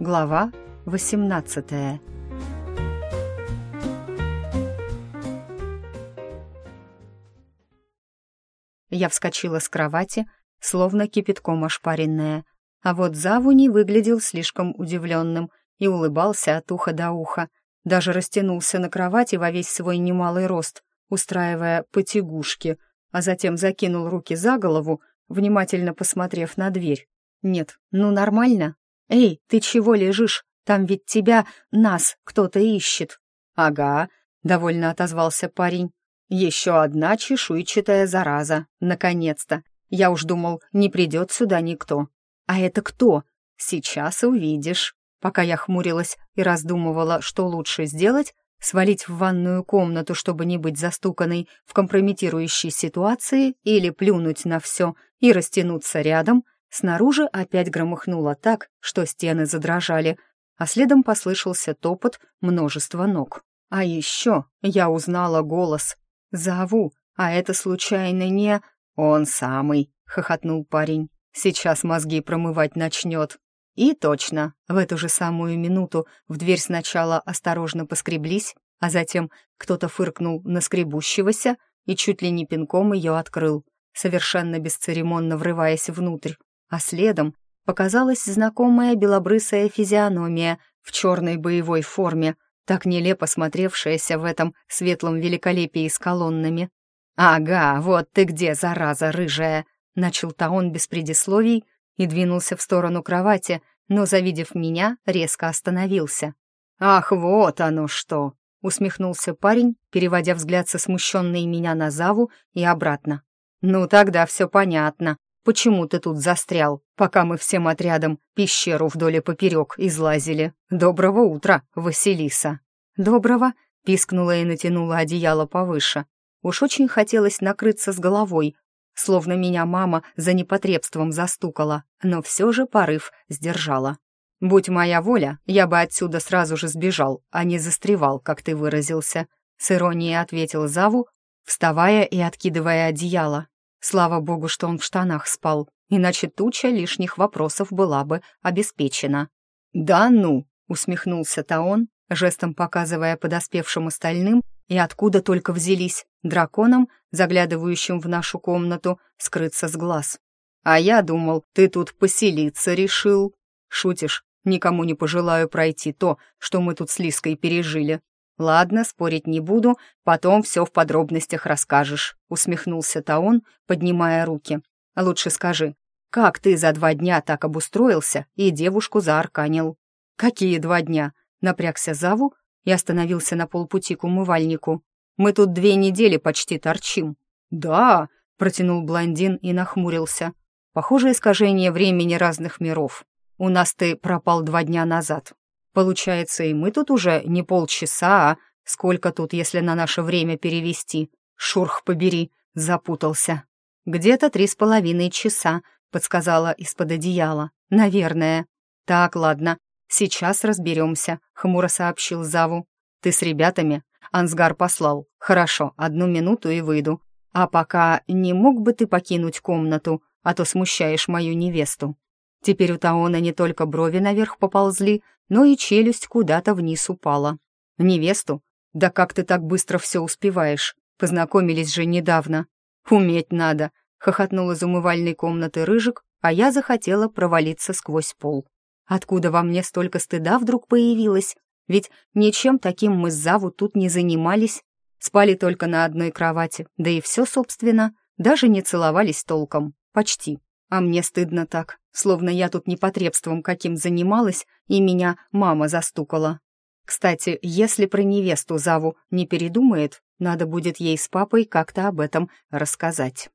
Глава 18 Я вскочила с кровати, словно кипятком ошпаренная, а вот Заву не выглядел слишком удивленным и улыбался от уха до уха, даже растянулся на кровати во весь свой немалый рост, устраивая потягушки, а затем закинул руки за голову, внимательно посмотрев на дверь. «Нет, ну нормально, «Эй, ты чего лежишь? Там ведь тебя, нас, кто-то ищет». «Ага», — довольно отозвался парень. «Еще одна чешуйчатая зараза. Наконец-то. Я уж думал, не придет сюда никто». «А это кто?» «Сейчас увидишь». Пока я хмурилась и раздумывала, что лучше сделать, свалить в ванную комнату, чтобы не быть застуканной в компрометирующей ситуации, или плюнуть на все и растянуться рядом — Снаружи опять громыхнуло так, что стены задрожали, а следом послышался топот множества ног. А еще я узнала голос. «Зову, а это случайно не...» «Он самый», — хохотнул парень. «Сейчас мозги промывать начнет». И точно, в эту же самую минуту в дверь сначала осторожно поскреблись, а затем кто-то фыркнул на скребущегося и чуть ли не пинком ее открыл, совершенно бесцеремонно врываясь внутрь а следом показалась знакомая белобрысая физиономия в черной боевой форме, так нелепо смотревшаяся в этом светлом великолепии с колоннами. «Ага, вот ты где, зараза рыжая!» Начал Таон без предисловий и двинулся в сторону кровати, но, завидев меня, резко остановился. «Ах, вот оно что!» — усмехнулся парень, переводя взгляд со смущенной меня на Заву и обратно. «Ну, тогда все понятно почему ты тут застрял, пока мы всем отрядом пещеру вдоль и поперек излазили. Доброго утра, Василиса!» «Доброго!» — пискнула и натянула одеяло повыше. Уж очень хотелось накрыться с головой, словно меня мама за непотребством застукала, но все же порыв сдержала. «Будь моя воля, я бы отсюда сразу же сбежал, а не застревал, как ты выразился», — с иронией ответил Заву, вставая и откидывая одеяло. Слава богу, что он в штанах спал, иначе туча лишних вопросов была бы обеспечена. «Да ну!» — усмехнулся Таон, жестом показывая подоспевшим остальным, и откуда только взялись, драконам, заглядывающим в нашу комнату, скрыться с глаз. «А я думал, ты тут поселиться решил». «Шутишь, никому не пожелаю пройти то, что мы тут с Лиской пережили. «Ладно, спорить не буду, потом все в подробностях расскажешь», — усмехнулся Таон, поднимая руки. «Лучше скажи, как ты за два дня так обустроился и девушку заарканил?» «Какие два дня?» — напрягся Заву и остановился на полпути к умывальнику. «Мы тут две недели почти торчим». «Да», — протянул блондин и нахмурился. «Похоже, искажение времени разных миров. У нас ты пропал два дня назад, Получается, и мы тут уже не полчаса, а сколько тут, если на наше время перевести? Шурх побери, запутался. Где-то три с половиной часа, подсказала из-под одеяла. Наверное. Так, ладно, сейчас разберемся, хмуро сообщил Заву. Ты с ребятами? Ансгар послал. Хорошо, одну минуту и выйду. А пока не мог бы ты покинуть комнату, а то смущаешь мою невесту. Теперь у Таона не только брови наверх поползли, но и челюсть куда-то вниз упала. «Невесту? Да как ты так быстро все успеваешь? Познакомились же недавно. Уметь надо!» — хохотнул из умывальной комнаты Рыжик, а я захотела провалиться сквозь пол. Откуда во мне столько стыда вдруг появилось? Ведь ничем таким мы с Заву тут не занимались. Спали только на одной кровати, да и все, собственно. Даже не целовались толком. Почти. А мне стыдно так, словно я тут непотребством каким занималась, и меня мама застукала. Кстати, если про невесту Заву не передумает, надо будет ей с папой как-то об этом рассказать.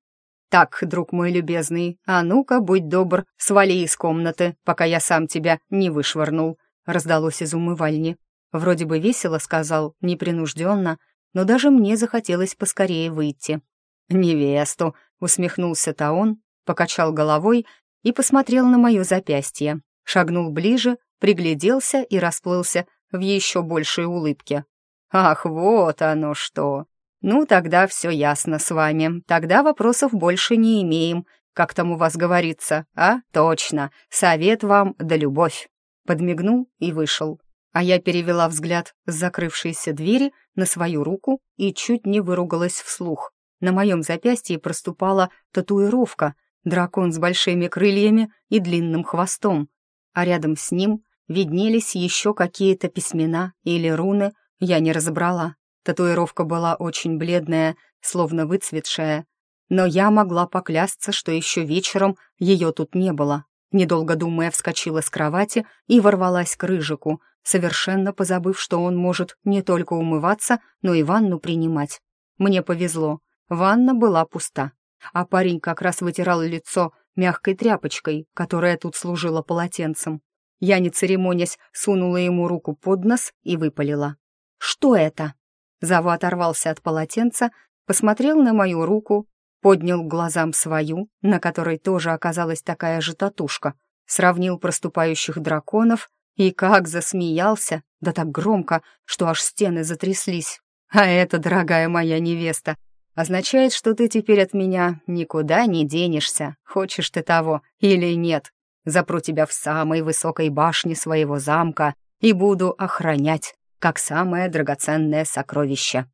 «Так, друг мой любезный, а ну-ка, будь добр, свали из комнаты, пока я сам тебя не вышвырнул», — раздалось из умывальни. Вроде бы весело сказал, непринужденно, но даже мне захотелось поскорее выйти. «Невесту», — усмехнулся Таон, покачал головой и посмотрел на мое запястье, шагнул ближе, пригляделся и расплылся в еще большей улыбке. «Ах, вот оно что! Ну, тогда все ясно с вами, тогда вопросов больше не имеем, как там у вас говорится, а? Точно, совет вам да любовь!» подмигнул и вышел. А я перевела взгляд с закрывшейся двери на свою руку и чуть не выругалась вслух. На моем запястье проступала татуировка, дракон с большими крыльями и длинным хвостом, а рядом с ним виднелись еще какие-то письмена или руны, я не разобрала. Татуировка была очень бледная, словно выцветшая, но я могла поклясться, что еще вечером ее тут не было. Недолго думая, вскочила с кровати и ворвалась к Рыжику, совершенно позабыв, что он может не только умываться, но и ванну принимать. Мне повезло, ванна была пуста, а парень как раз вытирал лицо мягкой тряпочкой, которая тут служила полотенцем. Я, не церемонясь, сунула ему руку под нос и выпалила. «Что это?» Зава оторвался от полотенца, посмотрел на мою руку, поднял к глазам свою, на которой тоже оказалась такая же татушка, сравнил проступающих драконов и как засмеялся, да так громко, что аж стены затряслись. «А это, дорогая моя невеста, означает, что ты теперь от меня никуда не денешься, хочешь ты того или нет. Запру тебя в самой высокой башне своего замка и буду охранять, как самое драгоценное сокровище».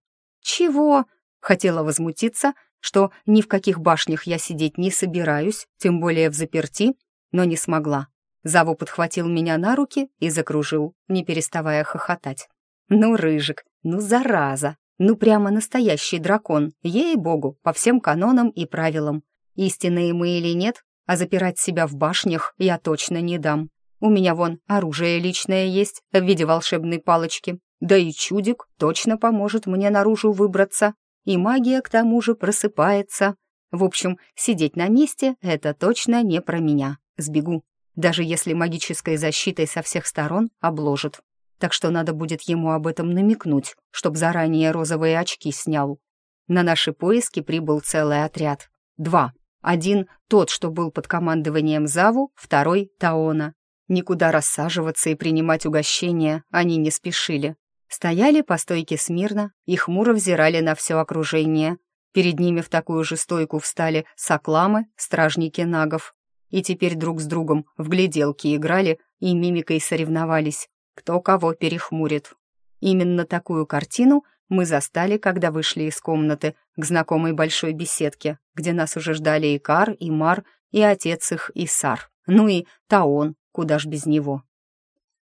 «Чего?» — хотела возмутиться, что ни в каких башнях я сидеть не собираюсь, тем более в заперти, но не смогла. Заву подхватил меня на руки и закружил, не переставая хохотать. «Ну, Рыжик, ну, зараза! Ну, прямо настоящий дракон, ей-богу, по всем канонам и правилам. Истинные мы или нет, а запирать себя в башнях я точно не дам. У меня вон оружие личное есть в виде волшебной палочки. Да и чудик точно поможет мне наружу выбраться. И магия к тому же просыпается. В общем, сидеть на месте — это точно не про меня. Сбегу, даже если магической защитой со всех сторон обложит так что надо будет ему об этом намекнуть, чтоб заранее розовые очки снял. На наши поиски прибыл целый отряд. Два. Один — тот, что был под командованием Заву, второй — Таона. Никуда рассаживаться и принимать угощения они не спешили. Стояли по стойке смирно и хмуро взирали на все окружение. Перед ними в такую же стойку встали сокламы, стражники нагов. И теперь друг с другом в гляделки играли и мимикой соревновались кто кого перехмурит. Именно такую картину мы застали, когда вышли из комнаты к знакомой большой беседке, где нас уже ждали и Кар, и Мар, и отец их Исар, ну и Таон, куда ж без него.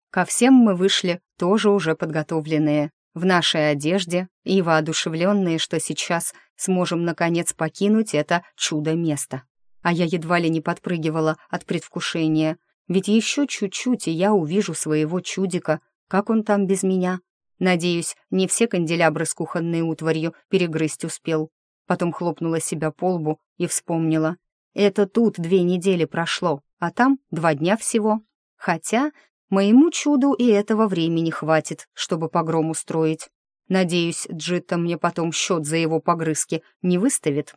Ко всем мы вышли тоже уже подготовленные, в нашей одежде и воодушевленные, что сейчас сможем наконец покинуть это чудо-место. А я едва ли не подпрыгивала от предвкушения, ведь еще чуть-чуть, и я увижу своего чудика. Как он там без меня? Надеюсь, не все канделябры с кухонной утварью перегрызть успел. Потом хлопнула себя по лбу и вспомнила. Это тут две недели прошло, а там два дня всего. Хотя моему чуду и этого времени хватит, чтобы погром устроить. Надеюсь, Джитта мне потом счет за его погрызки не выставит.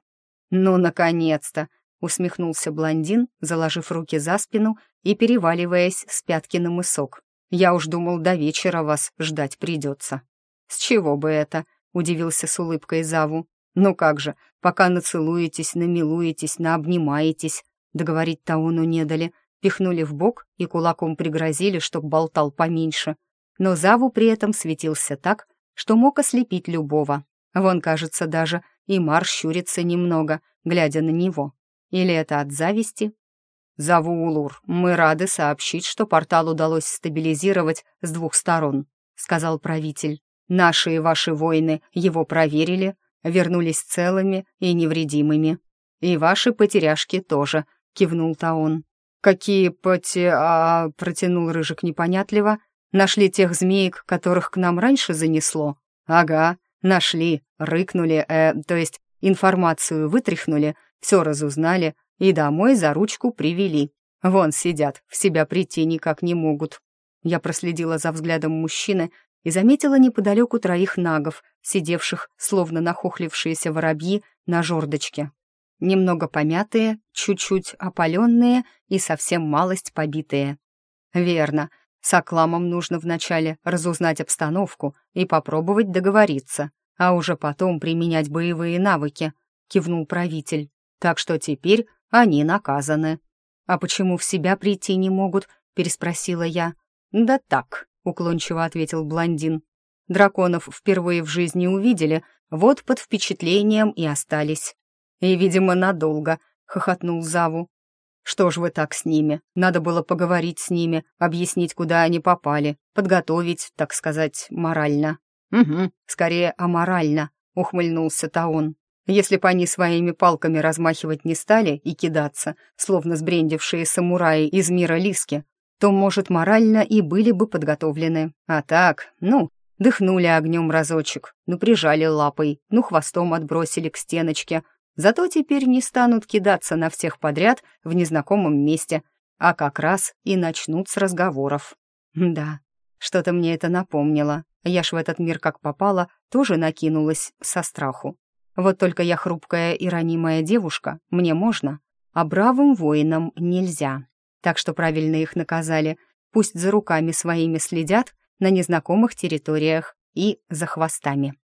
Ну, наконец-то! усмехнулся блондин, заложив руки за спину и переваливаясь с пятки на мысок. «Я уж думал, до вечера вас ждать придется». «С чего бы это?» — удивился с улыбкой Заву. «Ну как же, пока нацелуетесь, намилуетесь, наобнимаетесь». Договорить Тауну не дали, пихнули в бок и кулаком пригрозили, чтоб болтал поменьше. Но Заву при этом светился так, что мог ослепить любого. Вон, кажется, даже и Мар щурится немного, глядя на него. Или это от зависти? «Зову Улур. Мы рады сообщить, что портал удалось стабилизировать с двух сторон», — сказал правитель. «Наши и ваши воины его проверили, вернулись целыми и невредимыми. И ваши потеряшки тоже», — кивнул Таон. «Какие поте...» а... — протянул Рыжик непонятливо. «Нашли тех змеек, которых к нам раньше занесло?» «Ага, нашли, рыкнули, э, то есть информацию вытряхнули, все разузнали и домой за ручку привели. Вон сидят, в себя прийти никак не могут. Я проследила за взглядом мужчины и заметила неподалеку троих нагов, сидевших, словно нахохлившиеся воробьи, на жердочке. Немного помятые, чуть-чуть опаленные и совсем малость побитые. Верно, с Акламом нужно вначале разузнать обстановку и попробовать договориться, а уже потом применять боевые навыки, кивнул правитель. Так что теперь они наказаны. «А почему в себя прийти не могут?» — переспросила я. «Да так», — уклончиво ответил блондин. «Драконов впервые в жизни увидели, вот под впечатлением и остались». «И, видимо, надолго», — хохотнул Заву. «Что ж вы так с ними? Надо было поговорить с ними, объяснить, куда они попали, подготовить, так сказать, морально». «Угу, скорее аморально», — ухмыльнулся Таон. «Если бы они своими палками размахивать не стали и кидаться, словно сбрендившие самураи из мира Лиски, то, может, морально и были бы подготовлены. А так, ну, дыхнули огнем разочек, ну, прижали лапой, ну, хвостом отбросили к стеночке, Зато теперь не станут кидаться на всех подряд в незнакомом месте, а как раз и начнут с разговоров. Да, что-то мне это напомнило. Я ж в этот мир как попала, тоже накинулась со страху. Вот только я хрупкая и ранимая девушка, мне можно, а бравым воинам нельзя. Так что правильно их наказали. Пусть за руками своими следят на незнакомых территориях и за хвостами.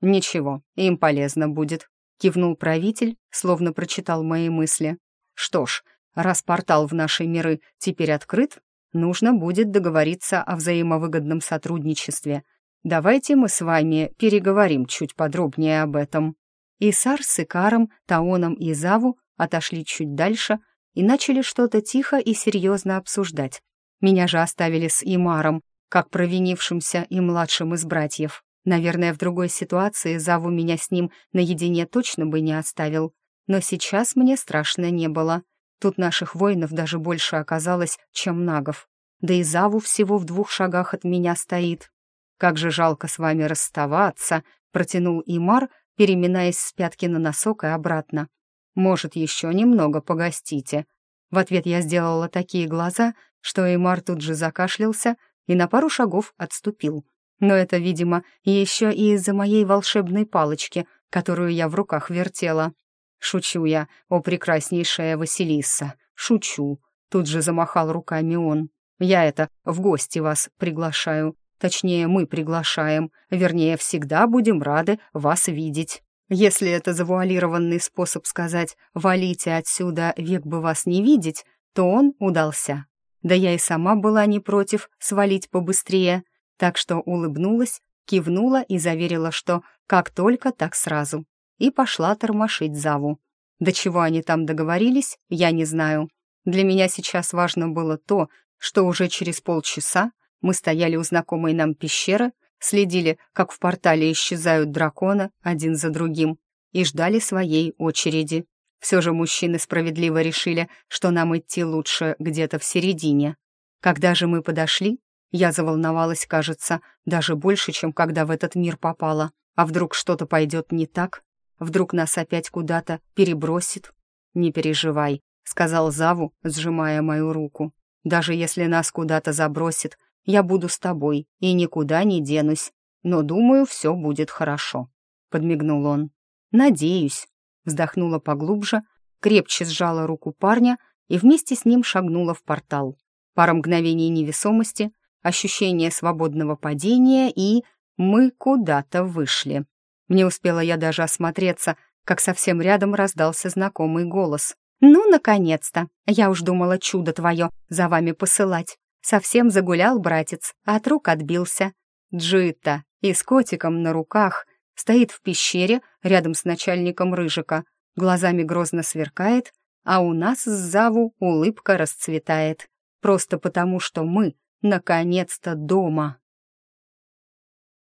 Ничего, им полезно будет. Кивнул правитель, словно прочитал мои мысли. Что ж, раз портал в наши миры теперь открыт, нужно будет договориться о взаимовыгодном сотрудничестве. Давайте мы с вами переговорим чуть подробнее об этом. Исар с Икаром, Таоном и Заву отошли чуть дальше и начали что-то тихо и серьезно обсуждать. Меня же оставили с Имаром, как провинившимся и младшим из братьев. Наверное, в другой ситуации Заву меня с ним наедине точно бы не оставил. Но сейчас мне страшно не было. Тут наших воинов даже больше оказалось, чем нагов. Да и Заву всего в двух шагах от меня стоит. «Как же жалко с вами расставаться», — протянул Имар, переминаясь с пятки на носок и обратно. «Может, еще немного погостите?» В ответ я сделала такие глаза, что Имар тут же закашлялся и на пару шагов отступил. Но это, видимо, еще и из-за моей волшебной палочки, которую я в руках вертела. Шучу я, о прекраснейшая Василиса, шучу. Тут же замахал руками он. Я это в гости вас приглашаю. Точнее, мы приглашаем. Вернее, всегда будем рады вас видеть. Если это завуалированный способ сказать «валите отсюда, век бы вас не видеть», то он удался. Да я и сама была не против свалить побыстрее — так что улыбнулась, кивнула и заверила, что как только, так сразу. И пошла тормошить Заву. До чего они там договорились, я не знаю. Для меня сейчас важно было то, что уже через полчаса мы стояли у знакомой нам пещеры, следили, как в портале исчезают драконы один за другим, и ждали своей очереди. Все же мужчины справедливо решили, что нам идти лучше где-то в середине. Когда же мы подошли, я заволновалась, кажется, даже больше, чем когда в этот мир попала. А вдруг что-то пойдет не так? Вдруг нас опять куда-то перебросит? «Не переживай», — сказал Заву, сжимая мою руку. «Даже если нас куда-то забросит, я буду с тобой и никуда не денусь. Но, думаю, все будет хорошо», — подмигнул он. «Надеюсь», — вздохнула поглубже, крепче сжала руку парня и вместе с ним шагнула в портал. Пара мгновений невесомости — ощущение свободного падения, и мы куда-то вышли. Не успела я даже осмотреться, как совсем рядом раздался знакомый голос. «Ну, наконец-то! Я уж думала, чудо твое за вами посылать. Совсем загулял братец, а от рук отбился. Джита и с котиком на руках стоит в пещере рядом с начальником Рыжика, глазами грозно сверкает, а у нас с Заву улыбка расцветает. Просто потому, что мы Наконец-то дома.